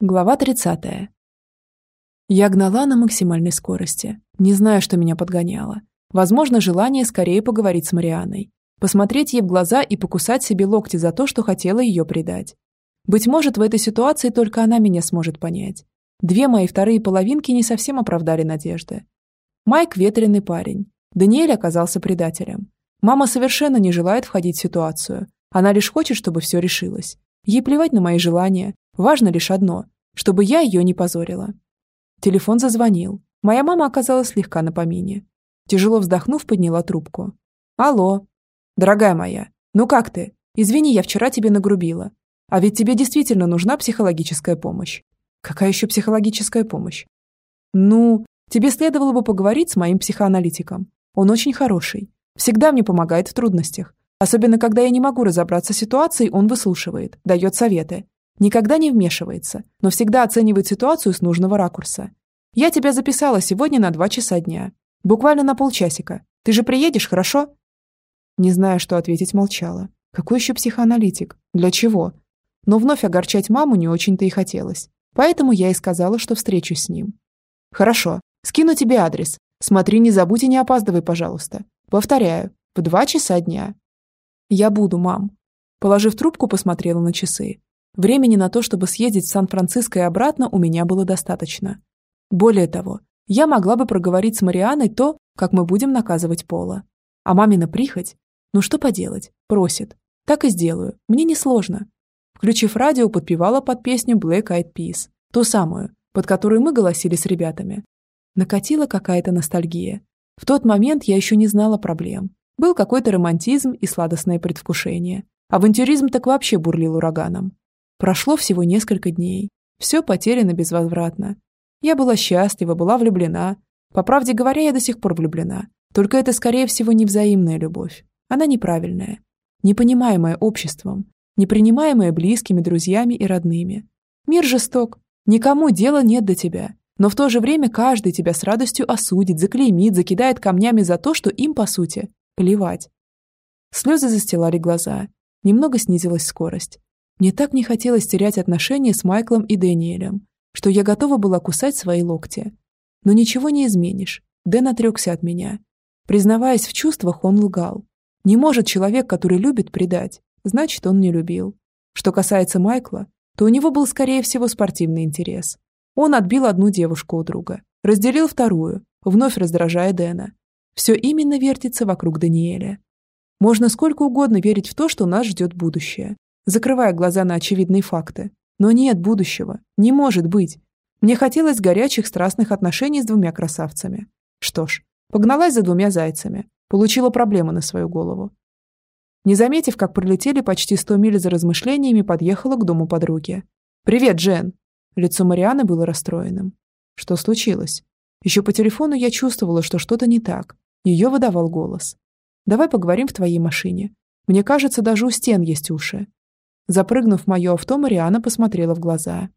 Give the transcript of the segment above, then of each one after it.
Глава 30. Я гнала на максимальной скорости, не зная, что меня подгоняло. Возможно, желание скорее поговорить с Марианой, посмотреть ей в глаза и покусать себе локти за то, что хотела ее предать. Быть может, в этой ситуации только она меня сможет понять. Две мои вторые половинки не совсем оправдали надежды. Майк – ветреный парень. Даниэль оказался предателем. Мама совершенно не желает входить в ситуацию. Она лишь хочет, чтобы все решилось. Ей плевать на мои желания, Важно лишь одно, чтобы я ее не позорила. Телефон зазвонил. Моя мама оказалась слегка на помине. Тяжело вздохнув, подняла трубку. «Алло. Дорогая моя, ну как ты? Извини, я вчера тебе нагрубила. А ведь тебе действительно нужна психологическая помощь». «Какая еще психологическая помощь?» «Ну, тебе следовало бы поговорить с моим психоаналитиком. Он очень хороший. Всегда мне помогает в трудностях. Особенно, когда я не могу разобраться с ситуацией, он выслушивает, дает советы. Никогда не вмешивается, но всегда оценивает ситуацию с нужного ракурса. Я тебя записала сегодня на два часа дня. Буквально на полчасика. Ты же приедешь, хорошо?» Не зная, что ответить, молчала. Какой еще психоаналитик? Для чего? Но вновь огорчать маму не очень-то и хотелось. Поэтому я и сказала, что встречусь с ним. «Хорошо. Скину тебе адрес. Смотри, не забудь и не опаздывай, пожалуйста. Повторяю, в два часа дня». «Я буду, мам». Положив трубку, посмотрела на часы. Времени на то, чтобы съездить в Сан-Франциско и обратно, у меня было достаточно. Более того, я могла бы проговорить с Марианой то, как мы будем наказывать Пола. А мамина прихоть? Ну что поделать? Просит. Так и сделаю. Мне несложно. Включив радио, подпевала под песню Black Eyed Peas. Ту самую, под которую мы голосили с ребятами. Накатила какая-то ностальгия. В тот момент я еще не знала проблем. Был какой-то романтизм и сладостное предвкушение. Авантюризм так вообще бурлил ураганом. Прошло всего несколько дней. Все потеряно безвозвратно. Я была счастлива, была влюблена. По правде говоря, я до сих пор влюблена. Только это, скорее всего, не взаимная любовь. Она неправильная. Непонимаемая обществом. Непринимаемая близкими, друзьями и родными. Мир жесток. Никому дела нет до тебя. Но в то же время каждый тебя с радостью осудит, заклеймит, закидает камнями за то, что им, по сути, плевать. Слезы застилали глаза. Немного снизилась скорость. Мне так не хотелось терять отношения с Майклом и Дэниелем, что я готова была кусать свои локти. Но ничего не изменишь. Дэн отрекся от меня. Признаваясь в чувствах, он лгал. Не может человек, который любит, предать. Значит, он не любил. Что касается Майкла, то у него был, скорее всего, спортивный интерес. Он отбил одну девушку у друга, разделил вторую, вновь раздражая Дэна. Все именно вертится вокруг Даниэля. Можно сколько угодно верить в то, что нас ждет будущее закрывая глаза на очевидные факты. Но нет будущего. Не может быть. Мне хотелось горячих страстных отношений с двумя красавцами. Что ж, погналась за двумя зайцами. Получила проблему на свою голову. Не заметив, как пролетели почти сто миль за размышлениями, подъехала к дому подруги. «Привет, Джен!» Лицо Марианы было расстроенным. Что случилось? Еще по телефону я чувствовала, что что-то не так. Ее выдавал голос. «Давай поговорим в твоей машине. Мне кажется, даже у стен есть уши. Запрыгнув в мое авто, Мариана посмотрела в глаза.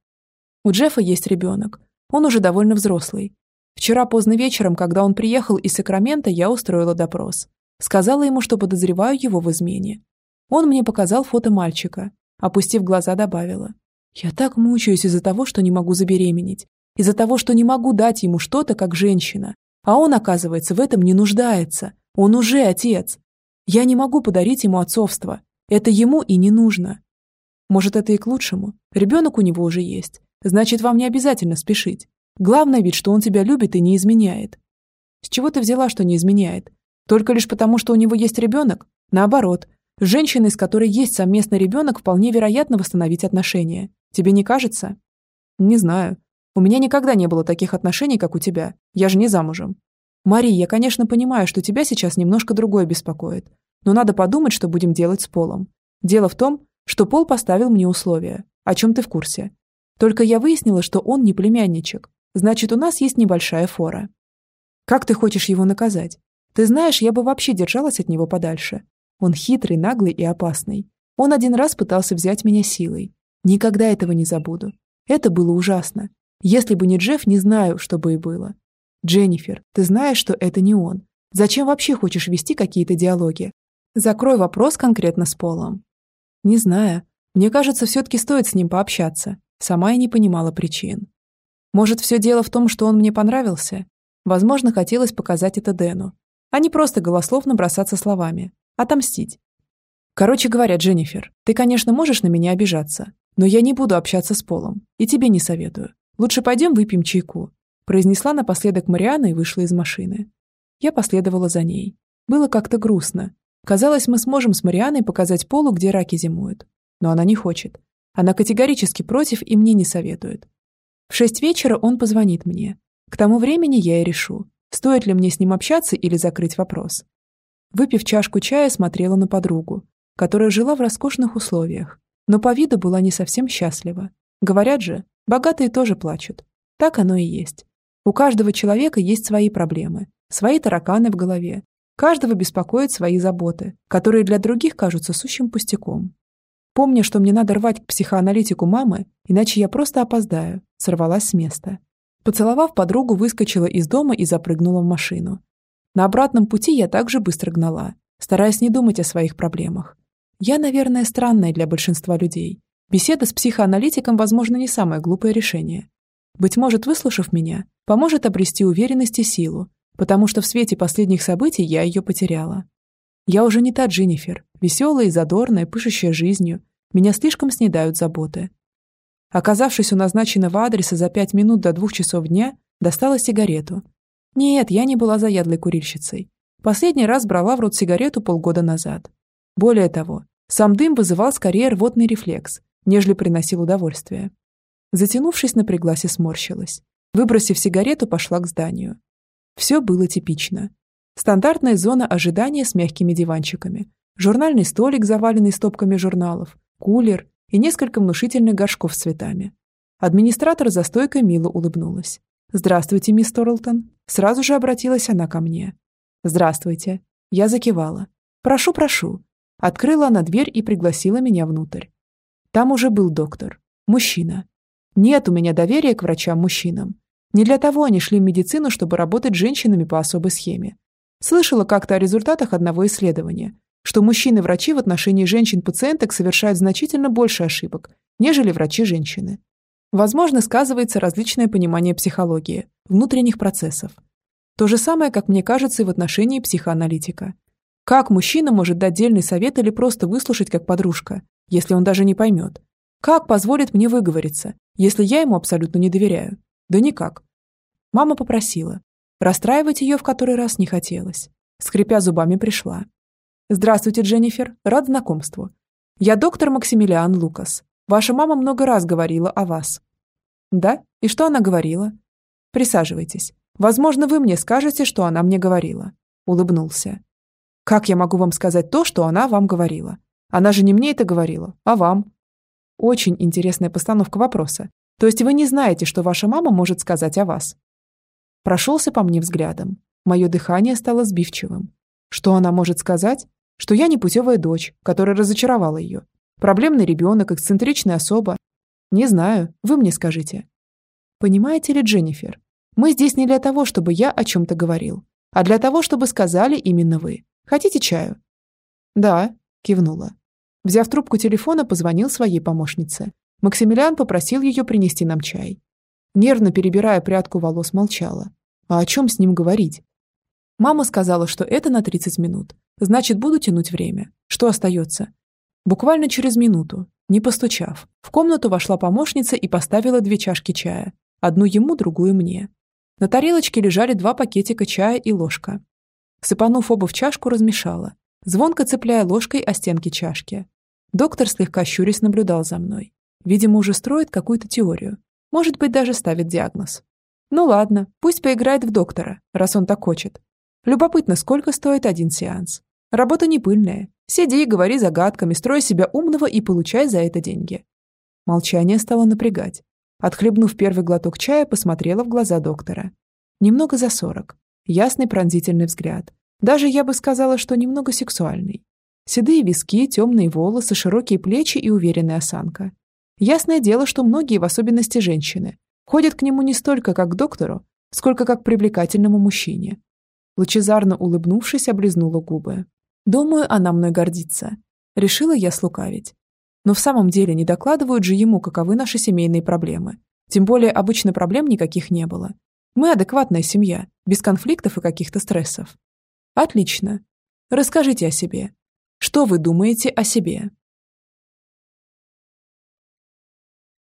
У Джеффа есть ребенок. Он уже довольно взрослый. Вчера поздно вечером, когда он приехал из Сакрамента, я устроила допрос. Сказала ему, что подозреваю его в измене. Он мне показал фото мальчика. Опустив глаза, добавила. Я так мучаюсь из-за того, что не могу забеременеть. Из-за того, что не могу дать ему что-то, как женщина. А он, оказывается, в этом не нуждается. Он уже отец. Я не могу подарить ему отцовство. Это ему и не нужно. Может, это и к лучшему. Ребенок у него уже есть. Значит, вам не обязательно спешить. Главное ведь, что он тебя любит и не изменяет. С чего ты взяла, что не изменяет? Только лишь потому, что у него есть ребенок? Наоборот. С женщиной, с которой есть совместный ребенок, вполне вероятно восстановить отношения. Тебе не кажется? Не знаю. У меня никогда не было таких отношений, как у тебя. Я же не замужем. Мари, я, конечно, понимаю, что тебя сейчас немножко другое беспокоит. Но надо подумать, что будем делать с Полом. Дело в том, что Пол поставил мне условия, о чем ты в курсе. Только я выяснила, что он не племянничек. Значит, у нас есть небольшая фора. Как ты хочешь его наказать? Ты знаешь, я бы вообще держалась от него подальше. Он хитрый, наглый и опасный. Он один раз пытался взять меня силой. Никогда этого не забуду. Это было ужасно. Если бы не Джефф, не знаю, что бы и было. Дженнифер, ты знаешь, что это не он. Зачем вообще хочешь вести какие-то диалоги? Закрой вопрос конкретно с Полом. Не знаю. Мне кажется, все-таки стоит с ним пообщаться. Сама и не понимала причин. Может, все дело в том, что он мне понравился? Возможно, хотелось показать это Дэну, а не просто голословно бросаться словами. Отомстить. Короче говоря, Дженнифер, ты, конечно, можешь на меня обижаться, но я не буду общаться с Полом, и тебе не советую. Лучше пойдем выпьем чайку», произнесла напоследок Мариана и вышла из машины. Я последовала за ней. Было как-то грустно. Казалось, мы сможем с Марианой показать Полу, где раки зимуют. Но она не хочет. Она категорически против и мне не советует. В шесть вечера он позвонит мне. К тому времени я и решу, стоит ли мне с ним общаться или закрыть вопрос. Выпив чашку чая, смотрела на подругу, которая жила в роскошных условиях, но по виду была не совсем счастлива. Говорят же, богатые тоже плачут. Так оно и есть. У каждого человека есть свои проблемы, свои тараканы в голове. Каждого беспокоят свои заботы, которые для других кажутся сущим пустяком. Помня, что мне надо рвать к психоаналитику мамы, иначе я просто опоздаю, сорвалась с места. Поцеловав подругу, выскочила из дома и запрыгнула в машину. На обратном пути я также быстро гнала, стараясь не думать о своих проблемах. Я, наверное, странная для большинства людей. Беседа с психоаналитиком, возможно, не самое глупое решение. Быть может, выслушав меня, поможет обрести уверенность и силу, потому что в свете последних событий я ее потеряла. Я уже не та Дженнифер, веселая и задорная, пышущая жизнью. Меня слишком снедают заботы. Оказавшись у назначенного адреса за пять минут до двух часов дня, достала сигарету. Нет, я не была заядлой курильщицей. Последний раз брала в рот сигарету полгода назад. Более того, сам дым вызывал скорее рвотный рефлекс, нежели приносил удовольствие. Затянувшись, напряглась и сморщилась. Выбросив сигарету, пошла к зданию. Все было типично. Стандартная зона ожидания с мягкими диванчиками, журнальный столик, заваленный стопками журналов, кулер и несколько внушительных горшков с цветами. Администратор за стойкой мило улыбнулась. «Здравствуйте, мисс Торлтон». Сразу же обратилась она ко мне. «Здравствуйте». Я закивала. «Прошу, прошу». Открыла она дверь и пригласила меня внутрь. Там уже был доктор. Мужчина. Нет у меня доверия к врачам-мужчинам. Не для того они шли в медицину, чтобы работать с женщинами по особой схеме. Слышала как-то о результатах одного исследования, что мужчины-врачи в отношении женщин-пациенток совершают значительно больше ошибок, нежели врачи-женщины. Возможно, сказывается различное понимание психологии, внутренних процессов. То же самое, как мне кажется, и в отношении психоаналитика. Как мужчина может дать дельный совет или просто выслушать как подружка, если он даже не поймет? Как позволит мне выговориться, если я ему абсолютно не доверяю? Да никак. Мама попросила. Расстраивать ее в который раз не хотелось. Скрипя зубами, пришла. «Здравствуйте, Дженнифер. Рад знакомству. Я доктор Максимилиан Лукас. Ваша мама много раз говорила о вас». «Да? И что она говорила?» «Присаживайтесь. Возможно, вы мне скажете, что она мне говорила». Улыбнулся. Как я могу вам сказать то, что она вам говорила? Она же не мне это говорила, а вам. Очень интересная постановка вопроса. То есть вы не знаете, что ваша мама может сказать о вас? Прошелся по мне взглядом. Мое дыхание стало сбивчивым. Что она может сказать? Что я непутевая дочь, которая разочаровала ее. Проблемный ребенок, эксцентричная особа. Не знаю, вы мне скажите. Понимаете ли, Дженнифер, мы здесь не для того, чтобы я о чем-то говорил, а для того, чтобы сказали именно вы. Хотите чаю?» «Да», – кивнула. Взяв трубку телефона, позвонил своей помощнице. Максимилиан попросил ее принести нам чай. Нервно перебирая прядку волос, молчала. А о чем с ним говорить? Мама сказала, что это на 30 минут. Значит, буду тянуть время. Что остается? Буквально через минуту, не постучав, в комнату вошла помощница и поставила две чашки чая. Одну ему, другую мне. На тарелочке лежали два пакетика чая и ложка. Сыпанув оба в чашку, размешала, звонко цепляя ложкой о стенки чашки. Доктор слегка щурясь наблюдал за мной. Видимо, уже строит какую-то теорию. Может быть, даже ставит диагноз. Ну ладно, пусть поиграет в доктора, раз он так хочет. Любопытно, сколько стоит один сеанс. Работа не пыльная. Сиди и говори загадками, строй себя умного и получай за это деньги. Молчание стало напрягать. Отхлебнув первый глоток чая, посмотрела в глаза доктора. Немного за сорок. Ясный пронзительный взгляд. Даже я бы сказала, что немного сексуальный. Седые виски, темные волосы, широкие плечи и уверенная осанка. Ясное дело, что многие, в особенности женщины, ходят к нему не столько как к доктору, сколько как к привлекательному мужчине. Лучезарно улыбнувшись, облизнула губы. Думаю, она мной гордится. Решила я слукавить. Но в самом деле не докладывают же ему, каковы наши семейные проблемы. Тем более обычно проблем никаких не было. Мы адекватная семья, без конфликтов и каких-то стрессов. Отлично. Расскажите о себе. Что вы думаете о себе?